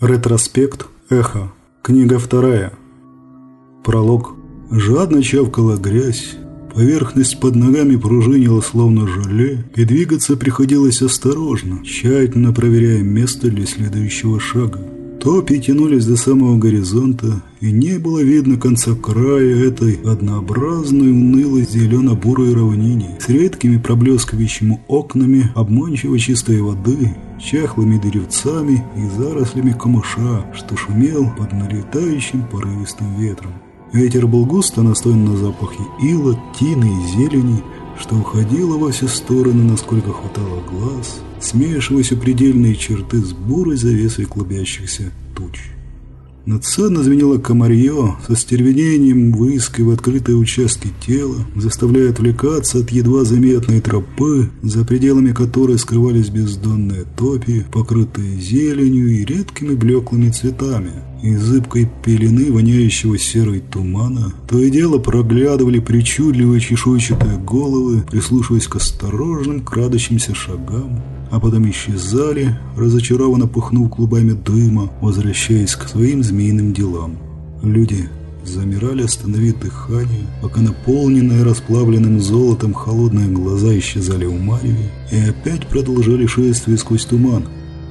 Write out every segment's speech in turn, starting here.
Ретроспект. Эхо. Книга вторая. Пролог. Жадно чавкала грязь. Поверхность под ногами пружинила словно желе, и двигаться приходилось осторожно, тщательно проверяя место для следующего шага. Топи тянулись до самого горизонта, и не было видно конца края этой однообразной, унылой зелено-бурой равнине с редкими проблескивающими окнами обманчиво чистой воды, чахлыми деревцами и зарослями камыша, что шумел под налетающим порывистым ветром. Ветер был густо настоен на запахе ила, тины и зелени, что уходило во все стороны, насколько хватало глаз, смешиваясь у предельные черты с бурой завесой клубящихся туч. Надсадно звенело комарье, со стервенением выискивая открытые участки тела, заставляя отвлекаться от едва заметной тропы, за пределами которой скрывались бездонные топи, покрытые зеленью и редкими блеклыми цветами. Из зыбкой пелены, воняющего серой тумана, то и дело проглядывали причудливые чешуйчатые головы, прислушиваясь к осторожным крадущимся шагам, а потом исчезали, разочарованно пухнув клубами дыма, возвращаясь к своим змеиным делам. Люди замирали, остановив дыхание, пока наполненные расплавленным золотом холодные глаза исчезали у Марьеви и опять продолжали шествие сквозь туман.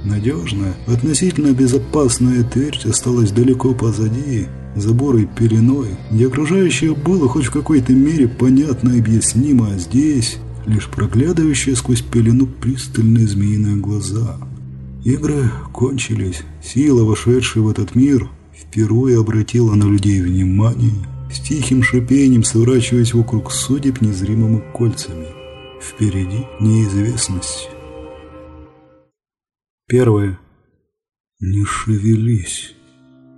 Надежная, относительно безопасная твердь осталась далеко позади, за бурой пеленой, где окружающее было хоть в какой-то мере понятно и объяснимо, а здесь лишь проглядывающие сквозь пелену пристальные змеиные глаза. Игры кончились. Сила, вошедшая в этот мир, впервые обратила на людей внимание, с тихим шипением сворачиваясь вокруг судеб незримыми кольцами. Впереди неизвестность. Первое. Не шевелись.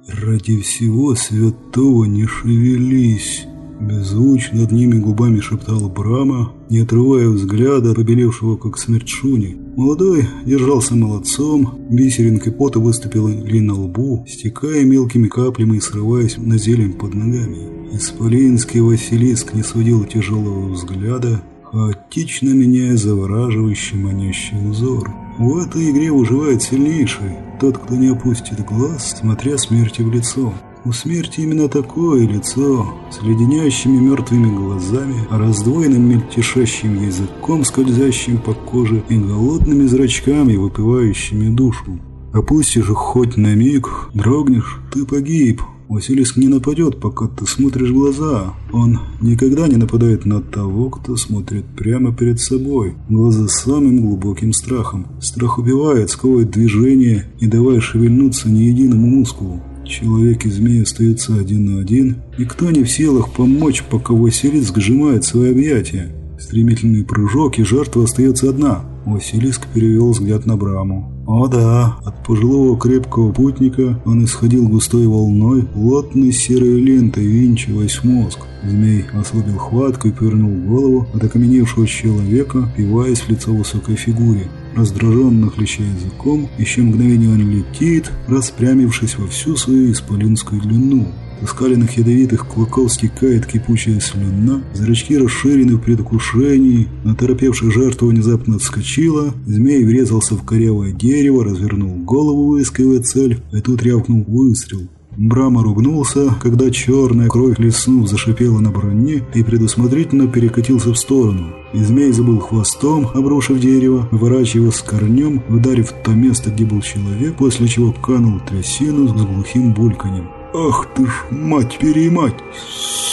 Ради всего святого не шевелись. Беззвучно над ними губами шептала Брама, не отрывая взгляда, побелевшего как смерть Шуни. Молодой держался молодцом, бисеринкой пота выступила ли на лбу, стекая мелкими каплями и срываясь на зелень под ногами. Исполинский Василиск не сводил тяжелого взгляда, хаотично меняя завораживающий манящий узор. В этой игре выживает сильнейший, тот, кто не опустит глаз, смотря смерти в лицо. У смерти именно такое лицо, с леденящими мертвыми глазами, раздвоенным мельтешащим языком, скользящим по коже, и голодными зрачками, выпивающими душу. Опустишь их хоть на миг, дрогнешь, ты погиб. Василиск не нападет, пока ты смотришь в глаза. Он никогда не нападает на того, кто смотрит прямо перед собой. Глаза самым глубоким страхом. Страх убивает, сковывает движение, не давая шевельнуться ни единому мускулу. Человек и змей остаются один на один, и кто не в силах помочь, пока Василиск сжимает свои объятия. Стремительный прыжок, и жертва остается одна. Василиск перевел взгляд на Браму. О да, от пожилого крепкого путника он исходил густой волной, плотной серой лентой, винчиваясь мозг. Змей ослабил хватку и повернул голову от окаменевшего человека, пиваясь в лицо высокой фигуре. Раздраженно хлеща языком, еще мгновение он летит, распрямившись во всю свою исполинскую длину. Скаленных ядовитых клыков стекает кипучая слюна, зрачки расширены в предвкушении, наторопевшая жертва внезапно отскочила, змей врезался в корявое дерево, развернул голову, выискивая цель, и тут рявкнул выстрел. Брама ругнулся, когда черная кровь леснув зашипела на броне и предусмотрительно перекатился в сторону. И змей забыл хвостом, обрушив дерево, выворачивая с корнем, ударив то место, где был человек, после чего канул трясину с глухим бульканем. «Ах ты ж, мать-перемать!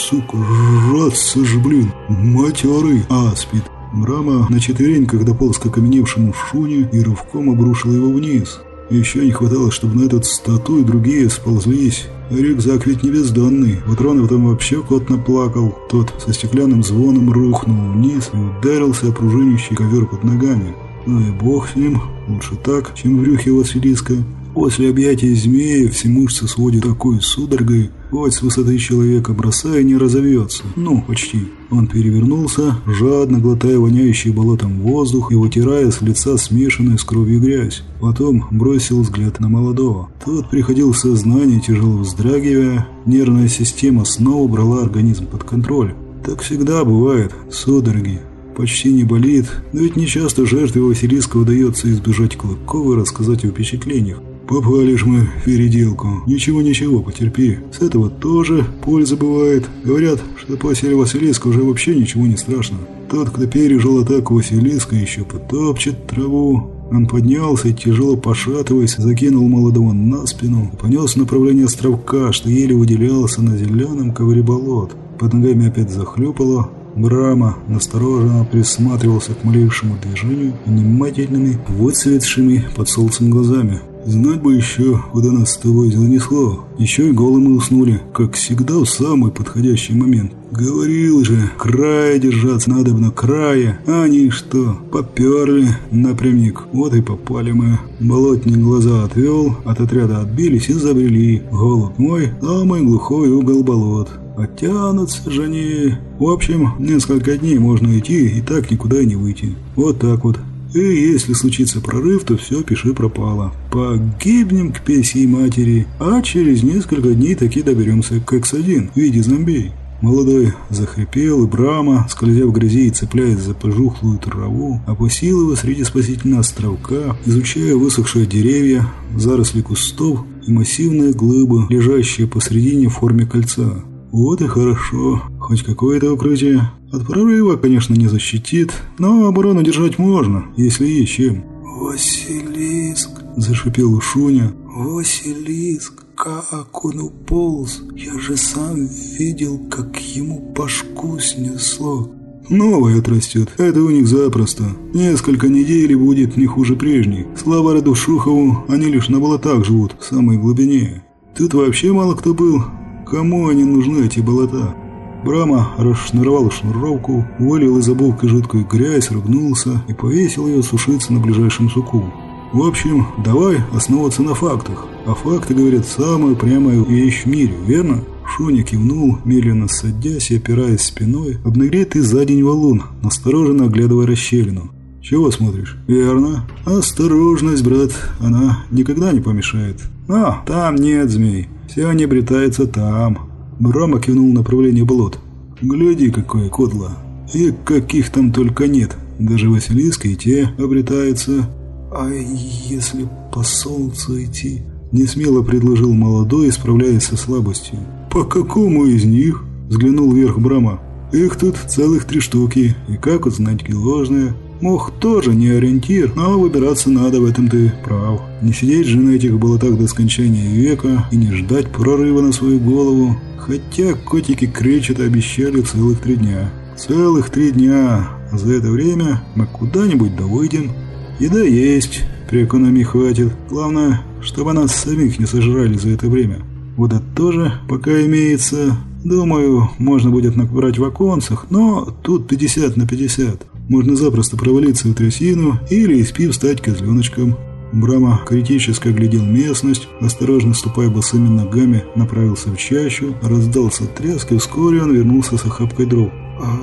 Сука, жраться ж, блин! Матерый аспид!» Брама на четвереньках дополз к окаменевшему шуне и рывком обрушил его вниз. Еще не хватало, чтобы на этот стату и другие сползлись. Рюкзак ведь не бездонный. Патронов там вообще кот наплакал. Тот со стеклянным звоном рухнул вниз и ударился о пружинищий ковер под ногами. Ну и бог с ним. Лучше так, чем в брюхе Василиска. После объятия змея все мышцы сводят такой судорогой, хоть с высоты человека бросая не разовьется. Ну, почти. Он перевернулся, жадно глотая воняющий болотом воздух и вытирая с лица смешанную с кровью грязь. Потом бросил взгляд на молодого. Тот приходил в сознание, тяжело вздрагивая. Нервная система снова брала организм под контроль. Так всегда бывает. Судороги, почти не болит, но ведь нечасто жертве Василиска удается избежать клыков и рассказать о впечатлениях. Попали ж мы в переделку. Ничего-ничего, потерпи. С этого тоже польза бывает. Говорят, что после Василиска уже вообще ничего не страшно. Тот, кто пережил атаку Василиска, еще потопчет траву. Он поднялся и, тяжело пошатываясь, закинул молодого на спину понес в направлении островка, что еле выделялся на зеленом ковре болот. Под ногами опять захлюпало, Брама настороженно присматривался к малейшему движению внимательными, выцветшими под солнцем глазами. Знать бы еще, куда нас с тобой занесло. Еще и голыми уснули, как всегда в самый подходящий момент. Говорил же, края держаться надо на края. А они что, поперли напрямик. Вот и попали мы. Болотник глаза отвел, от отряда отбились и забрели. Голубь мой, самый глухой угол болот. Оттянутся же они. В общем, несколько дней можно идти и так никуда и не выйти. Вот так вот. И если случится прорыв, то все, пиши пропало. Погибнем к песьей матери, а через несколько дней таки доберемся к X1 в виде зомбей. Молодой захрипел, и Брама, скользя в грязи и цепляясь за пожухлую траву, опустил его среди спасительного островка, изучая высохшие деревья, заросли кустов и массивные глыбы, лежащие посредине в форме кольца. Вот и хорошо. Хоть какое-то укрытие. От прорыва, конечно, не защитит, но оборону держать можно, если есть чем. «Василиск!» – зашипел Шуня. «Василиск! Как он уполз! Я же сам видел, как ему башку снесло!» Новый отрастет. Это у них запросто. Несколько недель будет не хуже прежней. Слава роду Шухову, они лишь на болотах живут, в самой глубине. Тут вообще мало кто был. Кому они нужны, эти болота? Брама расшнуровал шнуровку, уволил из обувки жидкую грязь, ругнулся и повесил ее сушиться на ближайшем суку. В общем, давай основываться на фактах. А факты, говорят, самая прямая вещь в мире, верно? Шуня кивнул, медленно садясь и опираясь спиной, обнагретый за день валун, настороженно оглядывая расщелину. «Чего смотришь?» «Верно. Осторожность, брат, она никогда не помешает. А, там нет змей. Все они обретаются там. Брама кивнул в направлении болот. Гляди, какое кодло. И каких там только нет. Даже Василиска и те обретаются. А если по солнцу идти? Несмело предложил молодой, справляясь со слабостью. По какому из них? Взглянул вверх Брама. Их тут целых три штуки. И как узнать, где ложные? Мох тоже не ориентир, но выбираться надо, в этом ты прав. Не сидеть же на этих болотах до скончания века и не ждать прорыва на свою голову. Хотя котики кричат обещали целых три дня. Целых три дня. За это время мы куда-нибудь довыйдем. Еда есть, при экономии хватит. Главное, чтобы нас самих не сожрали за это время. Вода тоже пока имеется. Думаю, можно будет набрать в оконцах, но тут 50 на 50. Можно запросто провалиться в трясину или из пив стать козленочком. Брама критически оглядел местность, осторожно ступая босыми ногами, направился в чащу, раздался треск, и вскоре он вернулся с охапкой дров. «А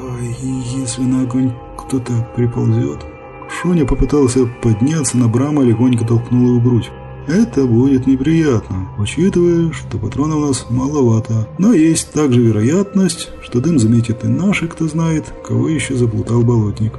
если на огонь кто-то приползет?» Шуня попытался подняться, на Брама легонько толкнул его грудь. Это будет неприятно, учитывая, что патронов у нас маловато. Но есть также вероятность, что дым заметит и наши, кто знает, кого еще заплутал болотник.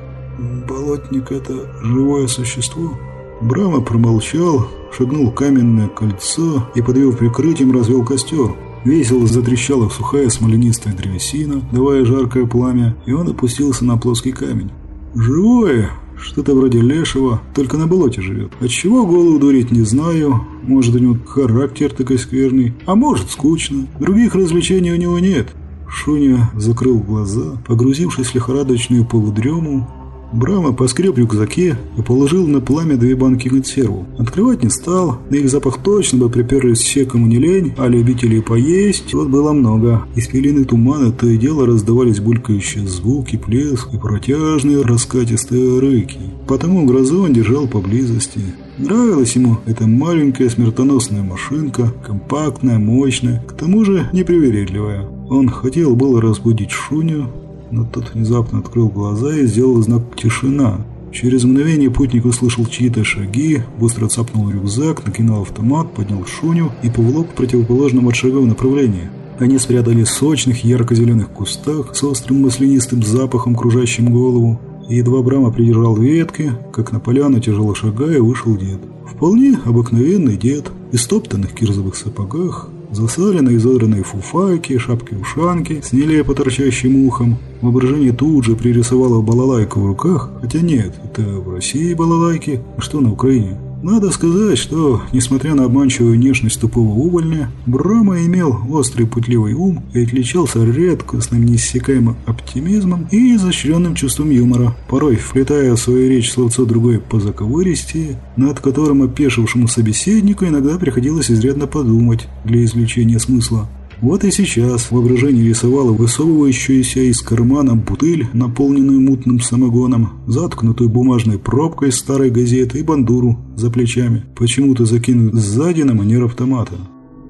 Болотник – это живое существо? Брама промолчал, шагнул в каменное кольцо и, подвел прикрытием, развел костер. Весело затрещала сухая смоленистая древесина, давая жаркое пламя, и он опустился на плоский камень. «Живое!» Что-то вроде лешего, только на болоте живет. Отчего голову дурить не знаю. Может, у него характер такой скверный, а может, скучно. Других развлечений у него нет. Шуня закрыл глаза, погрузившись в лихорадочную полудрему, Брама поскреб рюкзаке и положил на пламя две банки консерву. Открывать не стал, на их запах точно бы приперлись все, кому не лень, а любителей поесть вот было много. Из пелены тумана то и дело раздавались булькающие звуки, плеск и протяжные раскатистые рыки. Потому грозу он держал поблизости. Нравилась ему эта маленькая смертоносная машинка, компактная, мощная, к тому же непривередливая. Он хотел было разбудить Шуню, но тот внезапно открыл глаза и сделал знак «Тишина». Через мгновение путник услышал чьи-то шаги, быстро цапнул рюкзак, накинул автомат, поднял шуню и поволок в противоположном от шагов направлении. Они спрятались в сочных ярко-зеленых кустах с острым маслянистым запахом, кружащим голову. Едва Брама придержал ветки, как на поляну тяжело шагая вышел дед. Вполне обыкновенный дед, истоптанных кирзовых сапогах, засаленной изодранной фуфайки, шапки-ушанки с нелепо торчащим ухом. Воображение тут же пририсовало балалайку в руках, хотя нет, это в России балалайки, а что на Украине? Надо сказать, что, несмотря на обманчивую внешность тупого увольня, Брама имел острый путливый ум и отличался редкостным неиссякаемым оптимизмом и изощренным чувством юмора, порой вплетая в свою речь словцо другое по заковыристее, над которым опешившему собеседнику иногда приходилось изрядно подумать для извлечения смысла. Вот и сейчас воображение рисовало высовывающуюся из кармана бутыль, наполненную мутным самогоном, заткнутую бумажной пробкой старой газеты и бандуру за плечами, почему-то закинут сзади на манер автомата.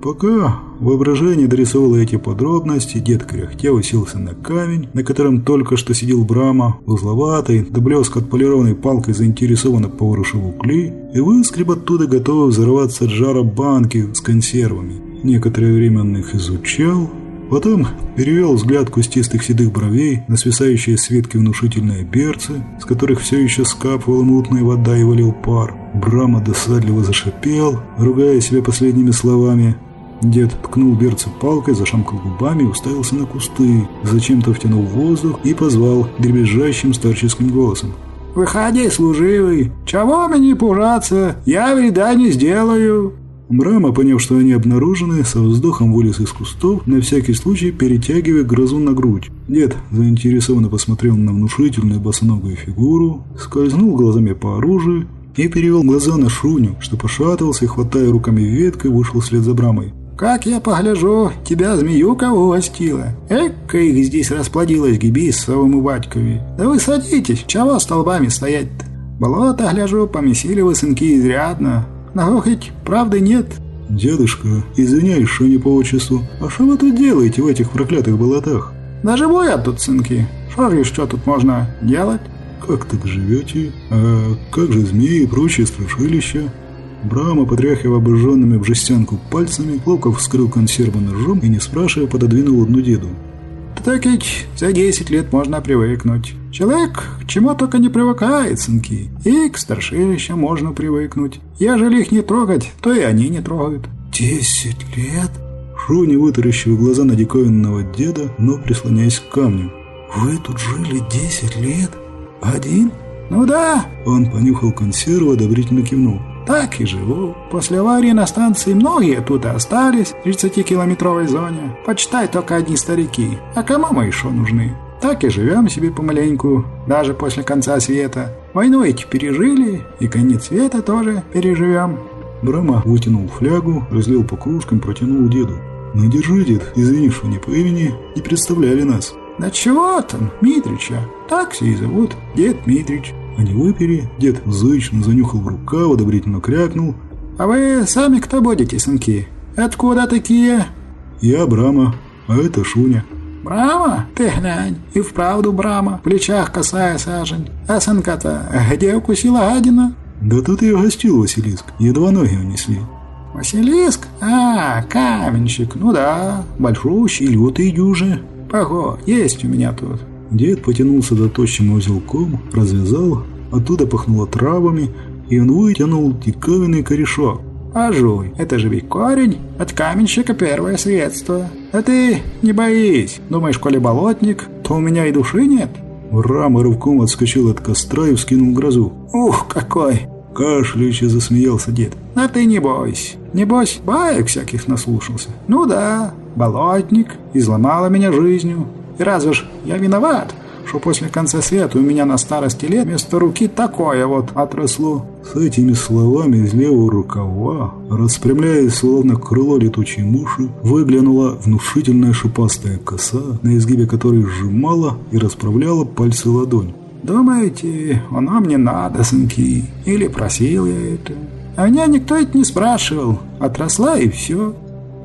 Пока воображение дорисовало эти подробности, дед кряхтя уселся на камень, на котором только что сидел Брама, узловатый, до блеска отполированной палкой заинтересованно поворушил угли и выскреб оттуда готовый взорваться от жара банки с консервами. Некоторое время он их изучал, потом перевел взгляд кустистых седых бровей на свисающие с внушительные берцы, с которых все еще скапывала мутная вода и валил пар. Брама досадливо зашипел, ругая себя последними словами. Дед ткнул берцы палкой, зашамкал губами и уставился на кусты, зачем-то втянул воздух и позвал дребезжащим старческим голосом. «Выходи, служивый! Чего мне пужаться? Я вреда не сделаю!» Брама, поняв, что они обнаружены, со вздохом вылез из кустов, на всякий случай перетягивая грозу на грудь. Дед заинтересованно посмотрел на внушительную босоногую фигуру, скользнул глазами по оружию и перевел глаза на Шуню, что пошатывался и, хватая руками веткой, вышел вслед за Брамой. «Как я погляжу, тебя змеюка угостила. Эка их здесь расплодилась гибис с батькови. Да вы садитесь, чего столбами стоять-то? Болото, гляжу, помесили вы сынки изрядно, но хоть правды нет». «Дедушка, извиняюсь, что не по отчеству. А что вы тут делаете в этих проклятых болотах?» «Да живу я тут, сынки. Что же еще тут можно делать?» «Как так живете? А как же змеи и прочие страшилища?» Брама, потряхивая обожженными в жестянку пальцами, ловко вскрыл консерву ножом и, не спрашивая, пододвинул одну деду. «Так ведь за десять лет можно привыкнуть. Человек к чему только не привыкает, сынки. И к старшилищам можно привыкнуть. Ежели их не трогать, то и они не трогают». «Десять лет?» Шуни вытаращил глаза на диковинного деда, но прислоняясь к камню. «Вы тут жили десять лет? Один?» «Ну да». Он понюхал консерву, одобрительно кивнул. Так и живу. После аварии на станции многие тут и остались в 30-километровой зоне. Почитай только одни старики. А кому мы еще нужны? Так и живем себе помаленьку, даже после конца света. Войну эти пережили, и конец света тоже переживем. Брама вытянул флягу, разлил по кружкам, протянул деду. «Ну, держи, дед, извини, что не по имени, не представляли нас». «Да чего там, Митрича? Так все и зовут, дед Митрич». Они выпили, дед зычно занюхал в рукав, одобрительно крякнул. «А вы сами кто будете, сынки? Откуда такие?» «Я Брама, а это Шуня». «Брама? Ты глянь, и вправду Брама, в плечах косая сажень. А сынка-то где укусила гадина?» «Да тут ее гостил Василиск, едва ноги унесли». «Василиск? А, каменщик, ну да, большущий, лютый дюжи. Пого, есть у меня тут». Дед потянулся до тощим узелком, развязал, оттуда пахнуло травами, и он вытянул диковинный корешок. «А жуй, это же ведь корень, от каменщика первое средство. А ты не боись, думаешь, коли болотник, то у меня и души нет?» Рама рывком отскочил от костра и вскинул грозу. «Ух, какой!» Кашляючи засмеялся дед. «А ты не бойся. Небось, баек всяких наслушался. Ну да, болотник, изломала меня жизнью. И разве ж я виноват, что после конца света у меня на старости лет вместо руки такое вот отросло?» С этими словами из левого рукава, распрямляясь словно крыло летучей муши, выглянула внушительная шипастая коса, на изгибе которой сжимала и расправляла пальцы ладонь. «Думаете, оно мне надо, сынки? Или просил я это? А меня никто это не спрашивал. Отросла и все».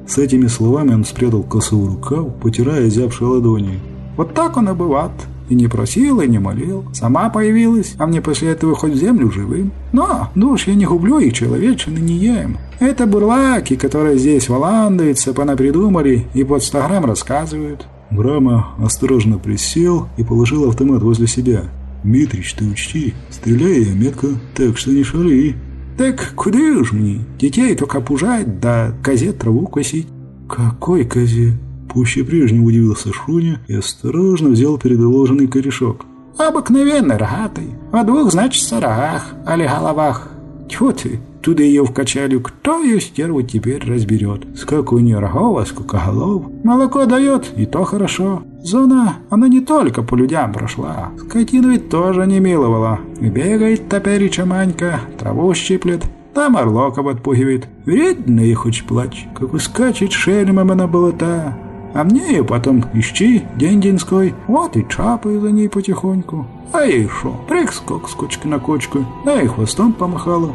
С этими словами он спрятал косу в рукав, потирая зябшие ладони. «Вот так он и бывает. И не просил, и не молил. Сама появилась, а мне после этого хоть в землю живым. Но душ я не гублю, и человечины не ем. Это бурлаки, которые здесь валандаются, понапридумали и под грамм рассказывают». Брама осторожно присел и положил автомат возле себя. «Митрич, ты учти, стреляй я метко, так что не шали». Так куды ж мне? Детей только пужать, да газет траву косить. Какой козе? Пуще прежнего удивился Шуня и осторожно взял передоложенный корешок. Обыкновенный, рогатый. О двух, значит, рогах, али головах. Тьфу ты, туда ее вкачали, кто ее стерву теперь разберет. Сколько у нее рогов, а сколько голов. Молоко дает, и то хорошо. Зона, она не только по людям прошла. Скотину ведь тоже не миловала. Бегает топереча Манька, траву щиплет, там орлоков отпугивает. Вредно ей хоть плачь, как ускачет шельмом она болота. А мне ее потом ищи, день-деньской, вот и чапаю за ней потихоньку. А ей шо, прыг-скок с кочки на кочку, да и хвостом помахала.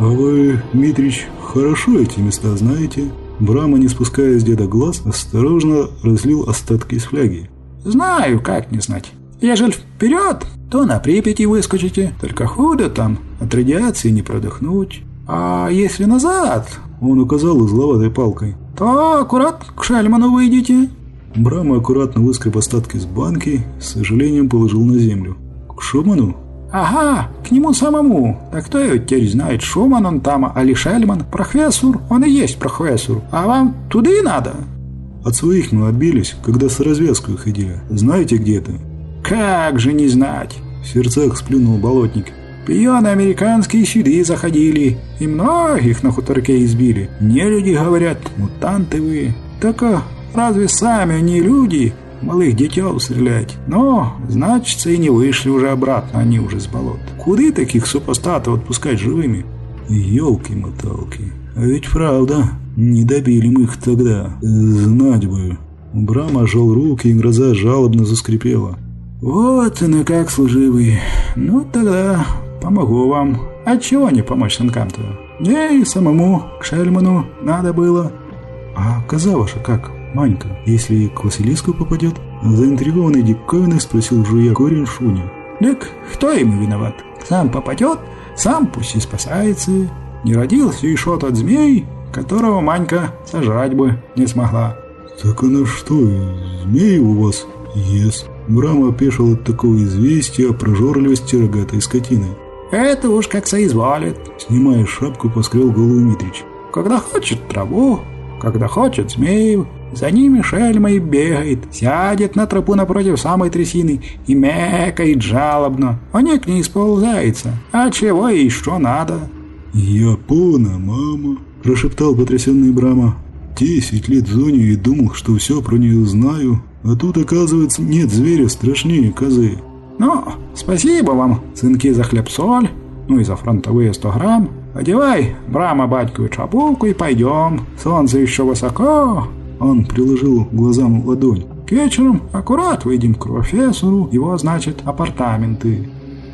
А вы, Дмитрич, хорошо эти места знаете? Брама, не спуская с деда глаз, осторожно разлил остатки из фляги. Знаю, как не знать. Ежели вперед, то на Припяти выскочите. Только худо там, от радиации не продохнуть. А если назад, он указал узловатой палкой, то аккурат к Шельману выйдете. Брама аккуратно выскреб остатки из банки, с сожалением положил на землю. К Шуману? Ага, к нему самому. Так кто его теперь знает, Шуман он там, али Шельман? Профессор, он и есть профессор. А вам туда и надо. От своих мы отбились, когда с развязкой ходили. Знаете где это? Как же не знать? В сердцах сплюнул болотник. Пионы американские сюды заходили, и многих на хуторке избили. Не люди говорят, мутанты вы. Так а разве сами они люди? Малых детей стрелять. Но, значит, и не вышли уже обратно, они уже с болот. Куды таких супостатов отпускать живыми? Ёлки-моталки. А ведь правда, не добили мы их тогда. Знать бы. Брама жал руки, и гроза жалобно заскрипела. «Вот и как служивый. Ну тогда Помогу вам. А чего не помочь сынкам-то? Мне и самому, к Шельману, надо было. А коза ваша как, Манька, если к Василиску попадет? Заинтригованный диковиной спросил жуя корень Шуня. Так кто ему виноват? Сам попадет, сам пусть и спасается. Не родился еще тот змей, которого Манька сожрать бы не смогла. Так она что, змей у вас ест? Брама опешил от такого известия о прожорливости рогатой скотины. Это уж как соизволит. Снимая шапку, поскрел голову Митрич. Когда хочет траву, когда хочет змею, за ними шельма и бегает, сядет на тропу напротив самой трясины и мекает жалобно. Не к ней сползается. А чего и что надо? «Я пона, мама», – прошептал потрясенный Брама. «Десять лет в зоне и думал, что все про нее знаю, а тут, оказывается, нет зверя страшнее козы». «Ну, спасибо вам, сынки, за хлеб-соль, ну и за фронтовые сто грамм. Одевай, Брама, батькову чапулку и пойдем. Солнце еще высоко». Он приложил глазам ладонь. «К вечеру аккурат выйдем к профессору, его, значит, апартаменты».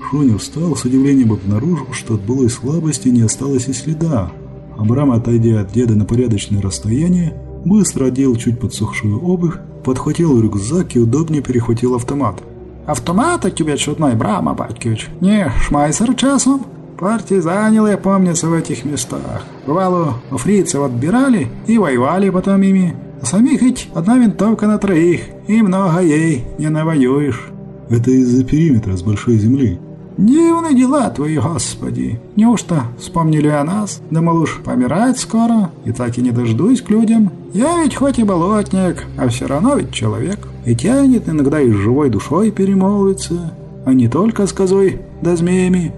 Шуня встал, с удивлением обнаружил, что от былой слабости не осталось и следа. Абрам, отойдя от деда на порядочное расстояние, быстро одел чуть подсохшую обувь, подхватил рюкзак и удобнее перехватил автомат. Автомат у тебя чудной, Брама Батькович. Не, шмайсер часом? Партизанил, я помнится, в этих местах. Бывало, у фрицев отбирали и воевали потом ими. А самих ведь одна винтовка на троих, и много ей не навоюешь. Это из-за периметра с большой земли. Дивные дела твои, Господи. Неужто вспомнили о нас? Думал уж помирать скоро, и так и не дождусь к людям. Я ведь хоть и болотник, а все равно ведь человек. И тянет иногда и с живой душой перемолвиться, а не только с козой да змеями.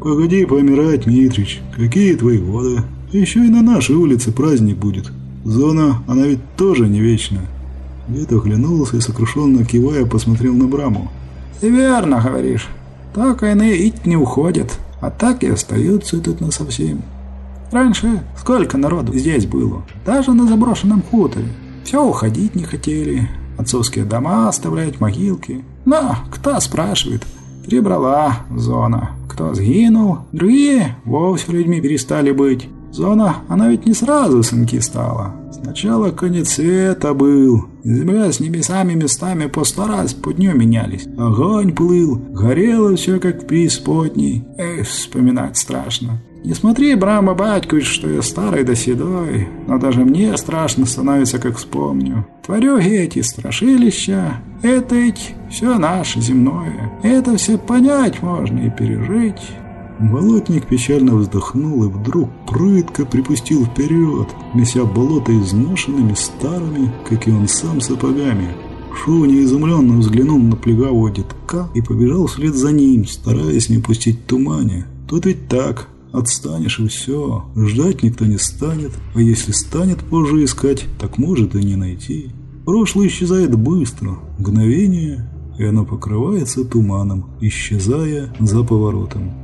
Погоди помирать, Митрич. Какие твои годы? Еще и на нашей улице праздник будет. Зона, она ведь тоже не вечна. Дед оглянулся и, сокрушенно кивая, посмотрел на Браму. «Ты верно говоришь. Так они и не уходят, а так и остаются тут насовсем. Раньше сколько народу здесь было, даже на заброшенном хуторе. Все уходить не хотели, отцовские дома оставлять, могилки. Но кто спрашивает, перебрала зона. Кто сгинул, другие вовсе людьми перестали быть. Зона, она ведь не сразу сынки стала. Сначала конец света был. Земля с небесами местами по сто раз по дню менялись. Огонь плыл, горело все как в преисподней. Эх, вспоминать страшно. Не смотри, Брама Батькович, что я старый да седой, но даже мне страшно становится, как вспомню. Тварюги эти страшилища, это ведь все наше земное. Это все понять можно и пережить. Болотник печально вздохнул и вдруг прытко припустил вперед, неся болото изношенными старыми, как и он сам, сапогами. Шу неизумленно взглянул на плегавого детка и побежал вслед за ним, стараясь не пустить тумане. Тут ведь так, отстанешь и все, ждать никто не станет, а если станет позже искать, так может и не найти. Прошлое исчезает быстро, мгновение, и оно покрывается туманом, исчезая за поворотом.